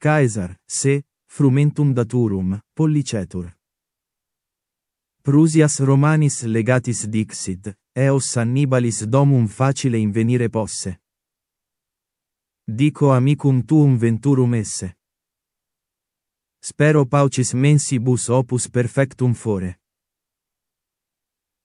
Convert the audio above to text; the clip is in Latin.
Caesar, se, frumentum daturum, pollicetur. Prusias Romanis legatis dixit, eos Annibalis domum facile invenire posse. Dico amicum tuum venturum esse. Spero paucis mensibus opus perfectum fore.